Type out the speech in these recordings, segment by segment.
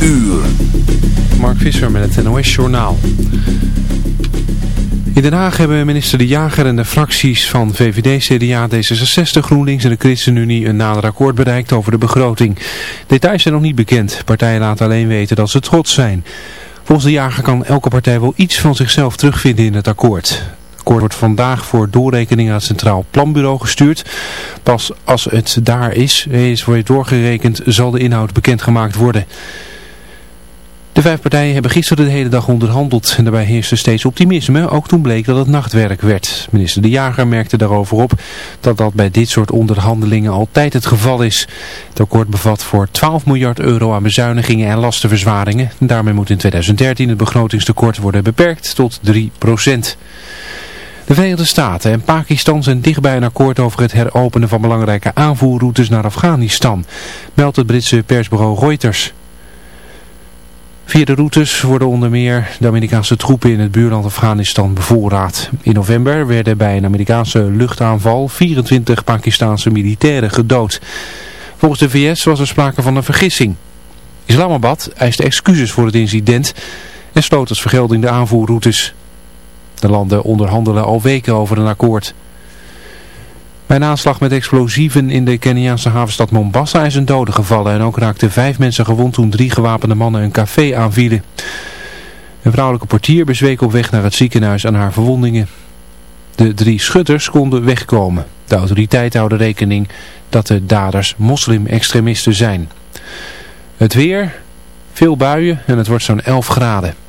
uur. Mark Visser met het NOS Journaal. In Den Haag hebben minister De Jager en de fracties van VVD, CDA, D66, GroenLinks en de ChristenUnie een nader akkoord bereikt over de begroting. Details zijn nog niet bekend. Partijen laten alleen weten dat ze trots zijn. Volgens De Jager kan elke partij wel iets van zichzelf terugvinden in het akkoord. Het akkoord wordt vandaag voor doorrekening aan het Centraal Planbureau gestuurd. Pas als het daar is, is wordt doorgerekend, zal de inhoud bekendgemaakt worden. De vijf partijen hebben gisteren de hele dag onderhandeld en daarbij heerste steeds optimisme, ook toen bleek dat het nachtwerk werd. Minister De Jager merkte daarover op dat dat bij dit soort onderhandelingen altijd het geval is. Het akkoord bevat voor 12 miljard euro aan bezuinigingen en lastenverzwaringen. Daarmee moet in 2013 het begrotingstekort worden beperkt tot 3 procent. De Verenigde Staten en Pakistan zijn dichtbij een akkoord over het heropenen van belangrijke aanvoerroutes naar Afghanistan, meldt het Britse persbureau Reuters. Via de routes worden onder meer de Amerikaanse troepen in het buurland Afghanistan bevoorraad. In november werden bij een Amerikaanse luchtaanval 24 Pakistanse militairen gedood. Volgens de VS was er sprake van een vergissing. Islamabad eiste excuses voor het incident en sloot als vergelding de aanvoerroutes. De landen onderhandelen al weken over een akkoord. Bij een aanslag met explosieven in de Keniaanse havenstad Mombasa is een dode gevallen en ook raakten vijf mensen gewond toen drie gewapende mannen een café aanvielen. Een vrouwelijke portier bezweek op weg naar het ziekenhuis aan haar verwondingen. De drie schutters konden wegkomen. De autoriteiten houden rekening dat de daders moslim-extremisten zijn. Het weer, veel buien en het wordt zo'n 11 graden.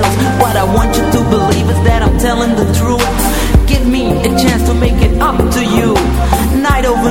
Tales What I want you to believe is that I'm telling the truth. Give me a chance to make it up to you. Night over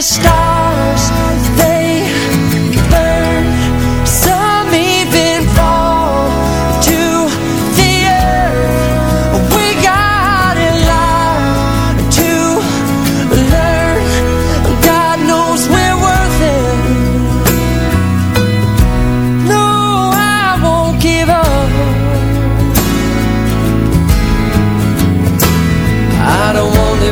even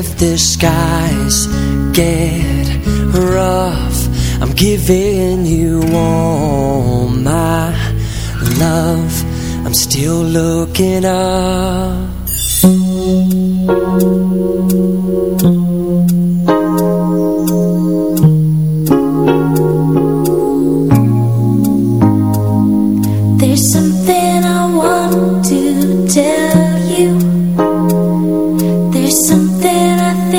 if the skies get rough I'm giving you all my love. I'm still looking up. There's something I want to tell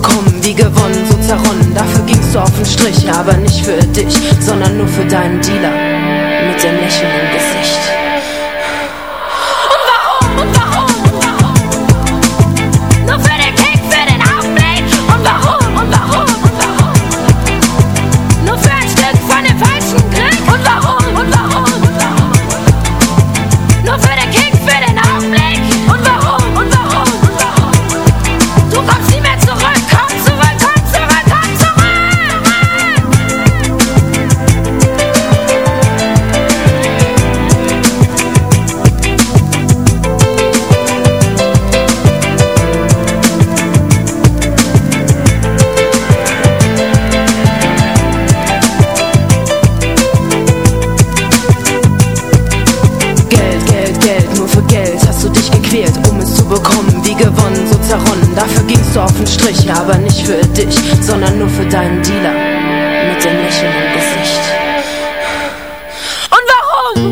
bekommen, wie gewonnen, so zerronnen. Dafür gingst du auf den Strich, aber nicht für dich, sondern nur für deinen Dealer. Bekommen, wie gewonnen, so zerronnen. Dafür gingst du auf den Strich, aber nicht für dich, sondern nur für deinen Dealer mit dem Lächeln im Gesicht. Und warum?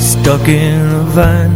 Stuck in a van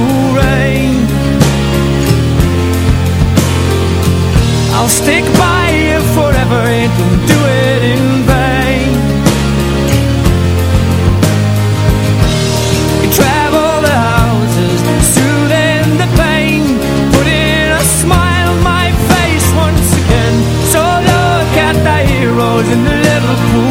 stick by you forever and don't do it in vain. You travel the houses, soothing the pain Putting a smile on my face once again. So look at the heroes in the Liverpool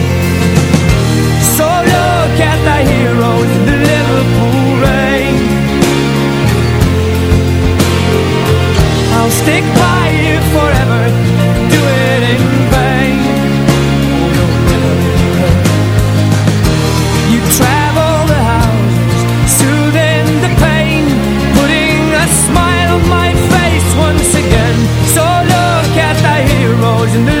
The heroes in the Liverpool rain. I'll stick by you forever, do it in vain. You travel the soothing the pain, putting a smile on my face once again. So look at the heroes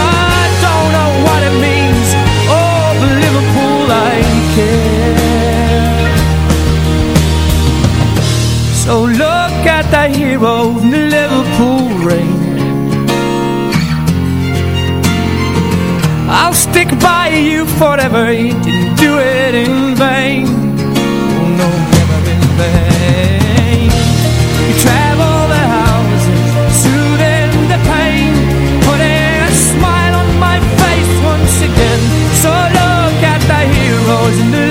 Stick by you forever. You didn't do it in vain. Oh no, never in vain. You travel the houses, soothing the pain, putting a smile on my face once again. So look at the heroes in the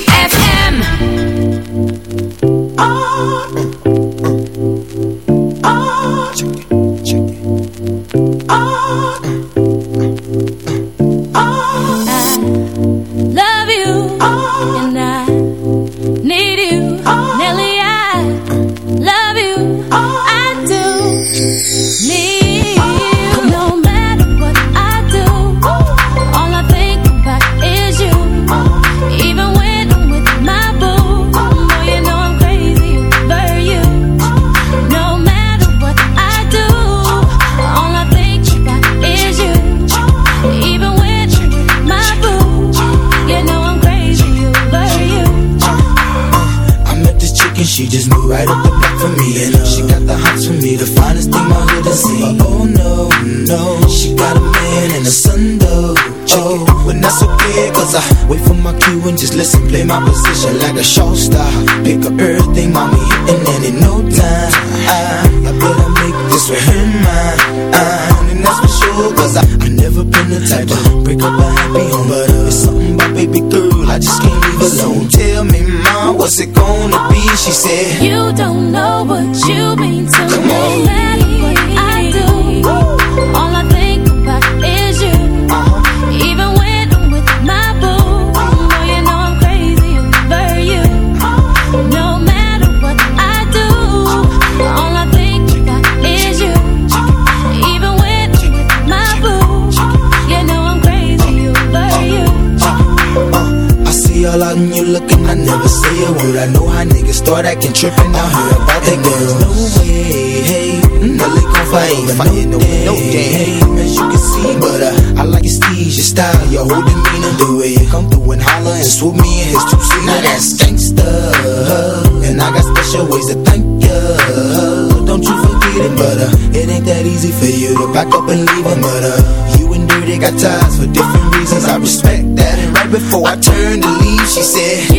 she said, You don't know tripping out here about that girl. No way, hey, mm, well it gon' no, day, no day. As you can see, but uh, I like your steeze, your style, your whole demeanor, the way you come through and holler and swoop me in his two seater. Now that's gangsta, and I got special ways to thank ya. Don't you forget it, but uh, it ain't that easy for you to back up and leave him, but Uh, you and Dirty got ties for different reasons. I respect that. And right before I turned to leave, she said.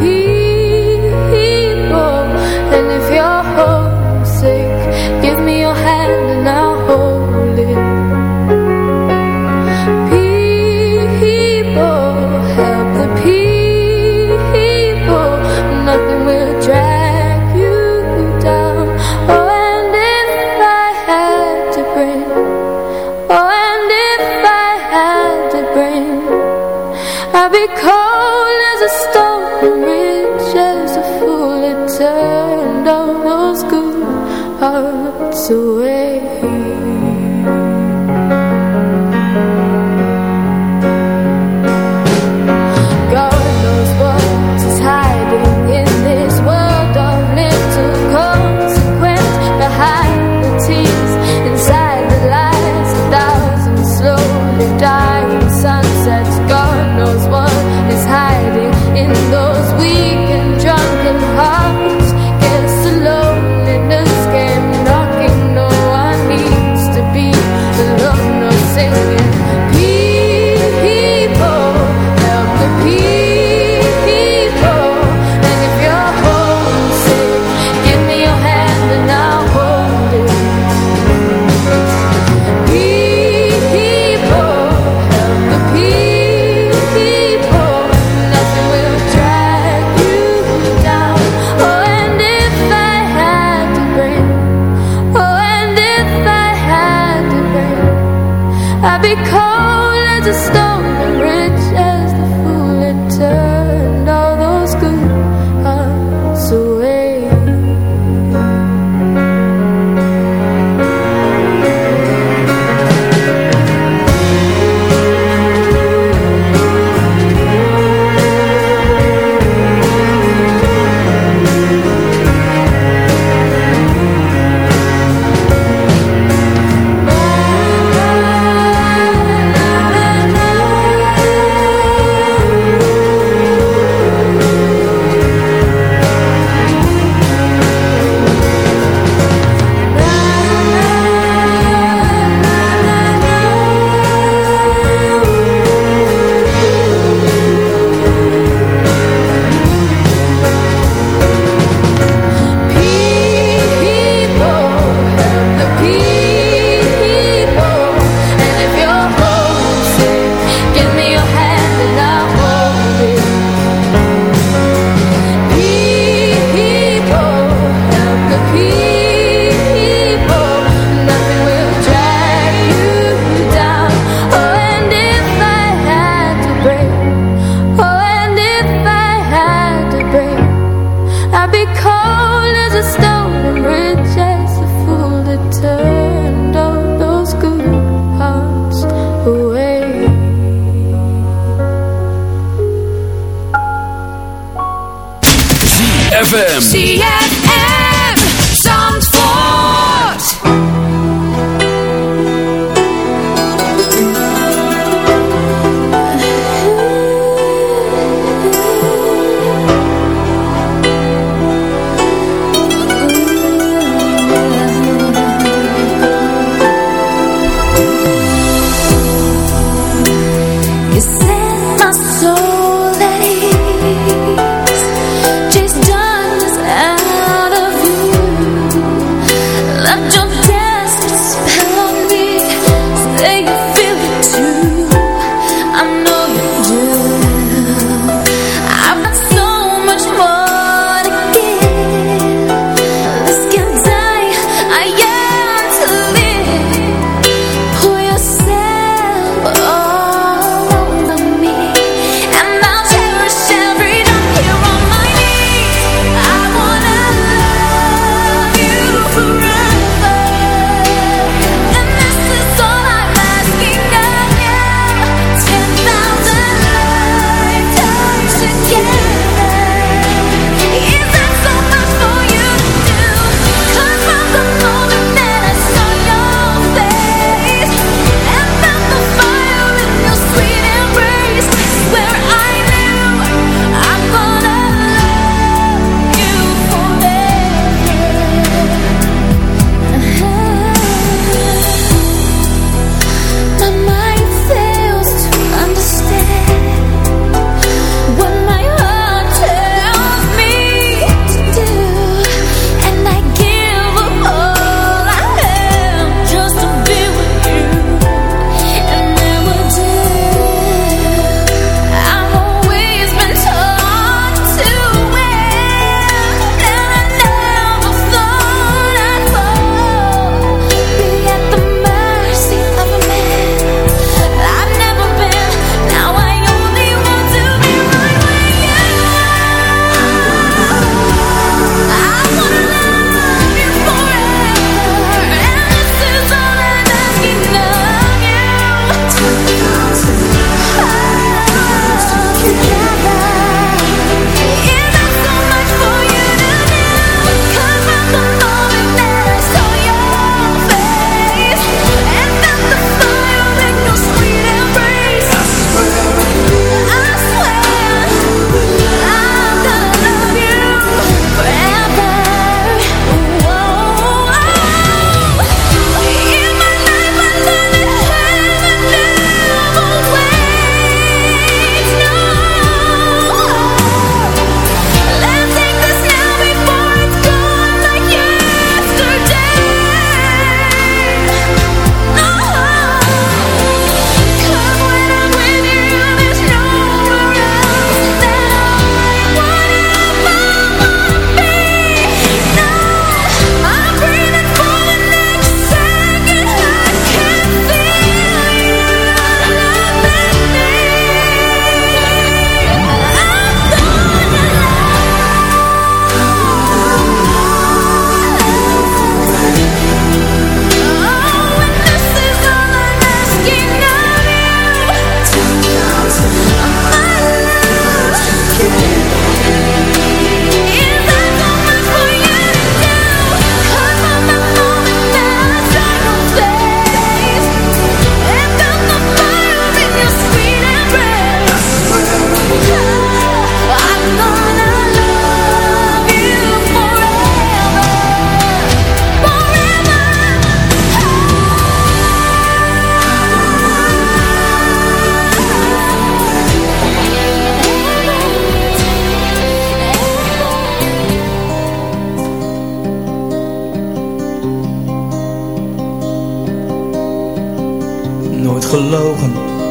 People. And if you're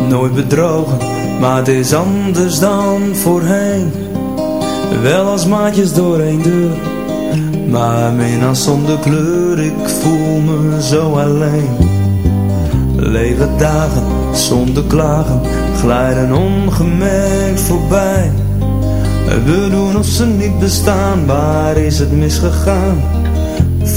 nooit bedrogen, maar het is anders dan voorheen. Wel als maatjes door één deur, maar mina zonder kleur, ik voel me zo alleen. Lege dagen zonder klagen, glijden ongemerkt voorbij. We doen of ze niet bestaan, waar is het misgegaan?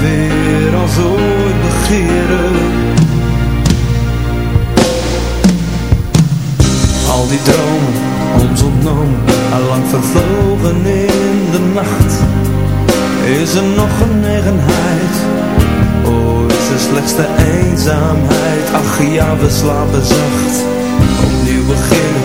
weer als ooit begeren Al die dromen, ons ontnomen, allang vervlogen in de nacht. Is er nog genegenheid? Oh, is er slechts de eenzaamheid? Ach ja, we slapen zacht. Opnieuw beginnen,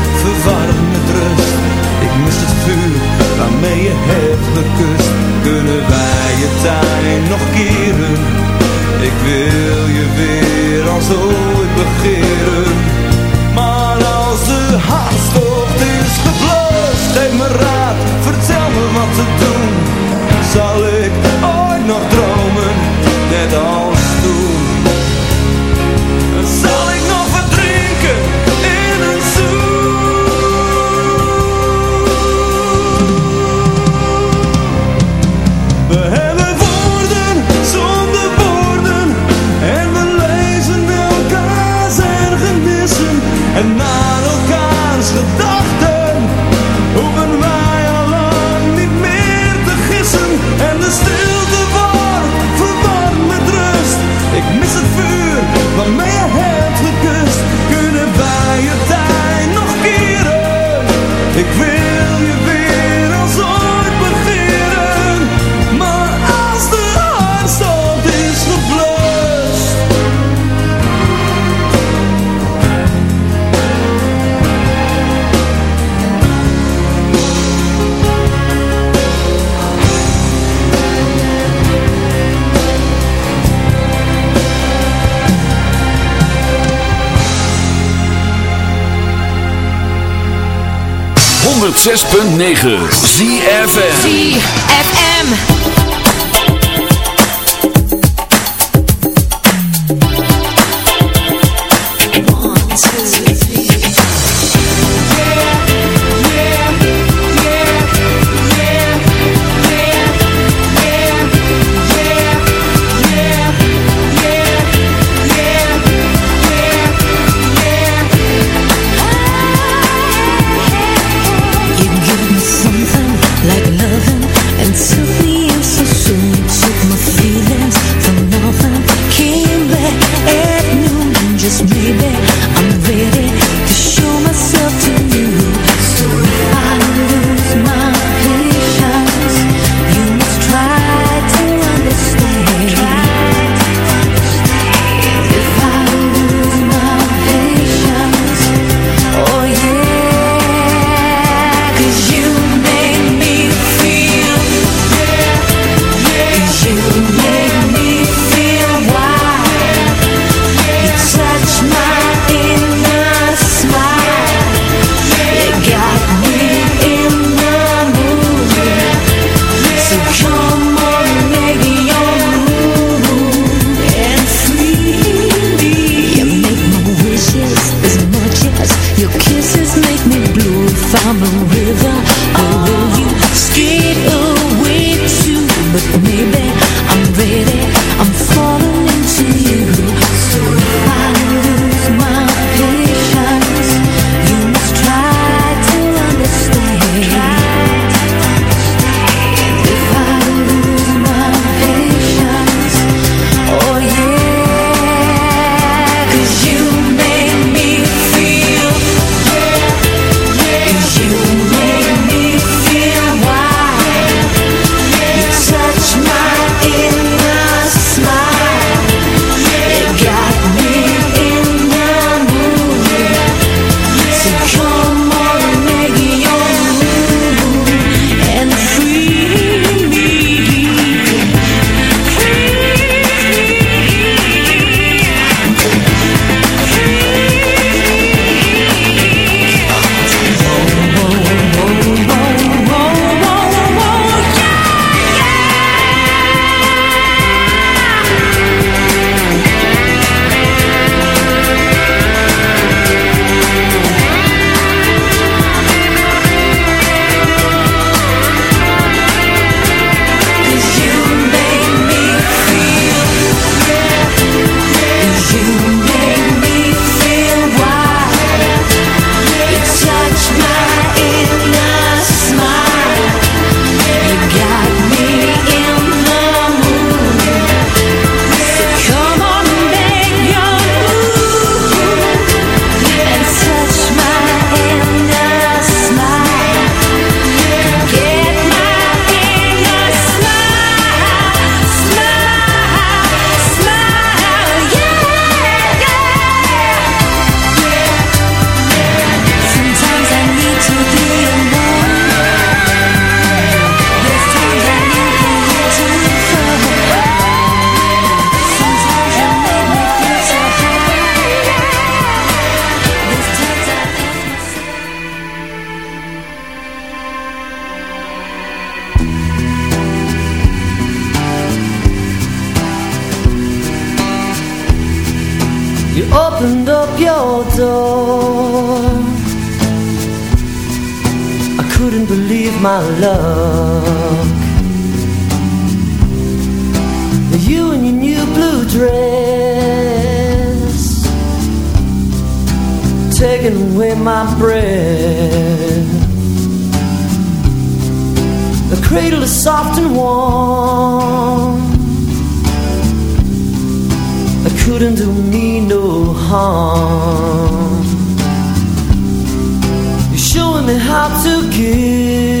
verwarmd met rust. Ik mis het vuur waarmee je hebt gekust. Kunnen wij je tijd nog keren? Ik wil je weer als ooit begeren. Maar als de hartstocht is geblust, geef me raad, vertel me wat te doen. Zal ik ooit nog dromen, net als 106.9 ZFM ZFM away my breath. The cradle is soft and warm. It couldn't do me no harm. You're showing me how to give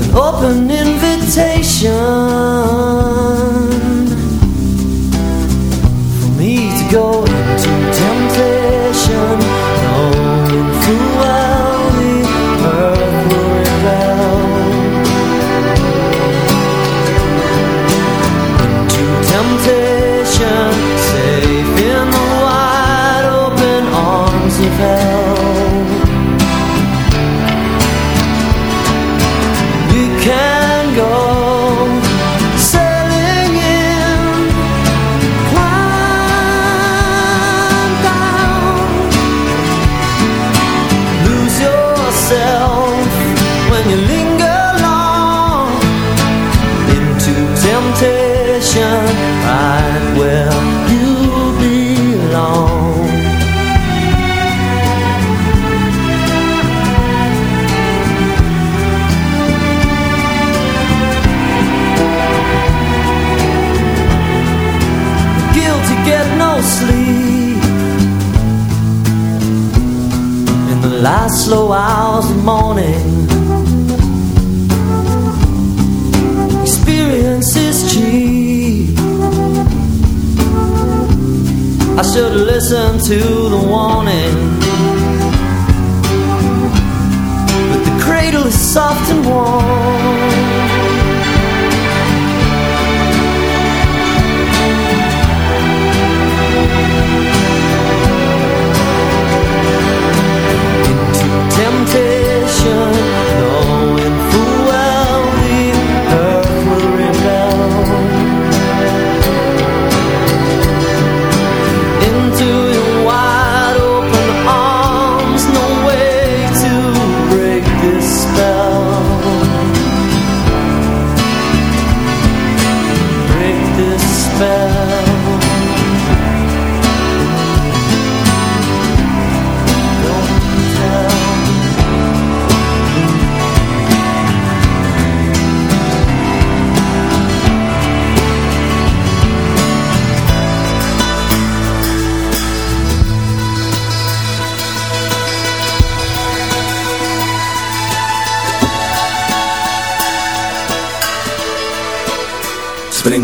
an open invitation for me to go into temptation, knowing full well the earth will. Into temptation, to the warning.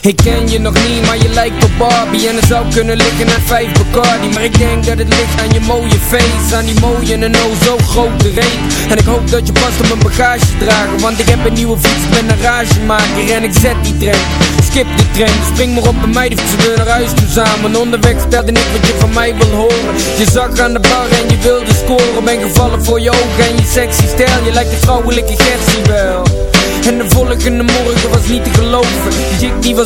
ik ken je nog niet, maar je lijkt op Barbie. En het zou kunnen liggen naar vijf Bacardi. Maar ik denk dat het ligt aan je mooie face. Aan die mooie en oh zo grote reet. En ik hoop dat je past op mijn bagage dragen Want ik heb een nieuwe fiets, ik ben een ragemaker. En ik zet die trein, skip de trein. Spring maar op bij mij, die fietsen we naar huis toe samen. Onderweg stelde ik wat je van mij wil horen. Je zag aan de bar en je wilde scoren. Ben gevallen voor je ogen en je sexy stijl. Je lijkt een vrouwelijke Gertie wel. En de volgende morgen was niet te geloven. Die chick die was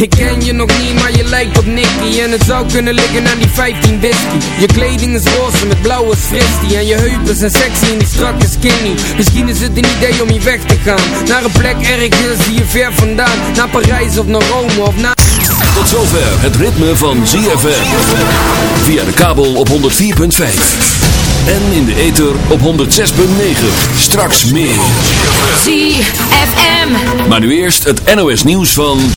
Ik ken je nog niet, maar je lijkt op Nicky. En het zou kunnen liggen aan die 15 whisky. Je kleding is roze met blauwe fristie. En je heupen zijn sexy en die strakke skinny. Misschien is het een idee om hier weg te gaan. Naar een plek ergens hier ver vandaan. Naar Parijs of naar Rome of naar... Tot zover het ritme van ZFM Via de kabel op 104.5 en in de ether op 106.9. Straks meer. ZFM. Maar nu eerst het NOS nieuws van...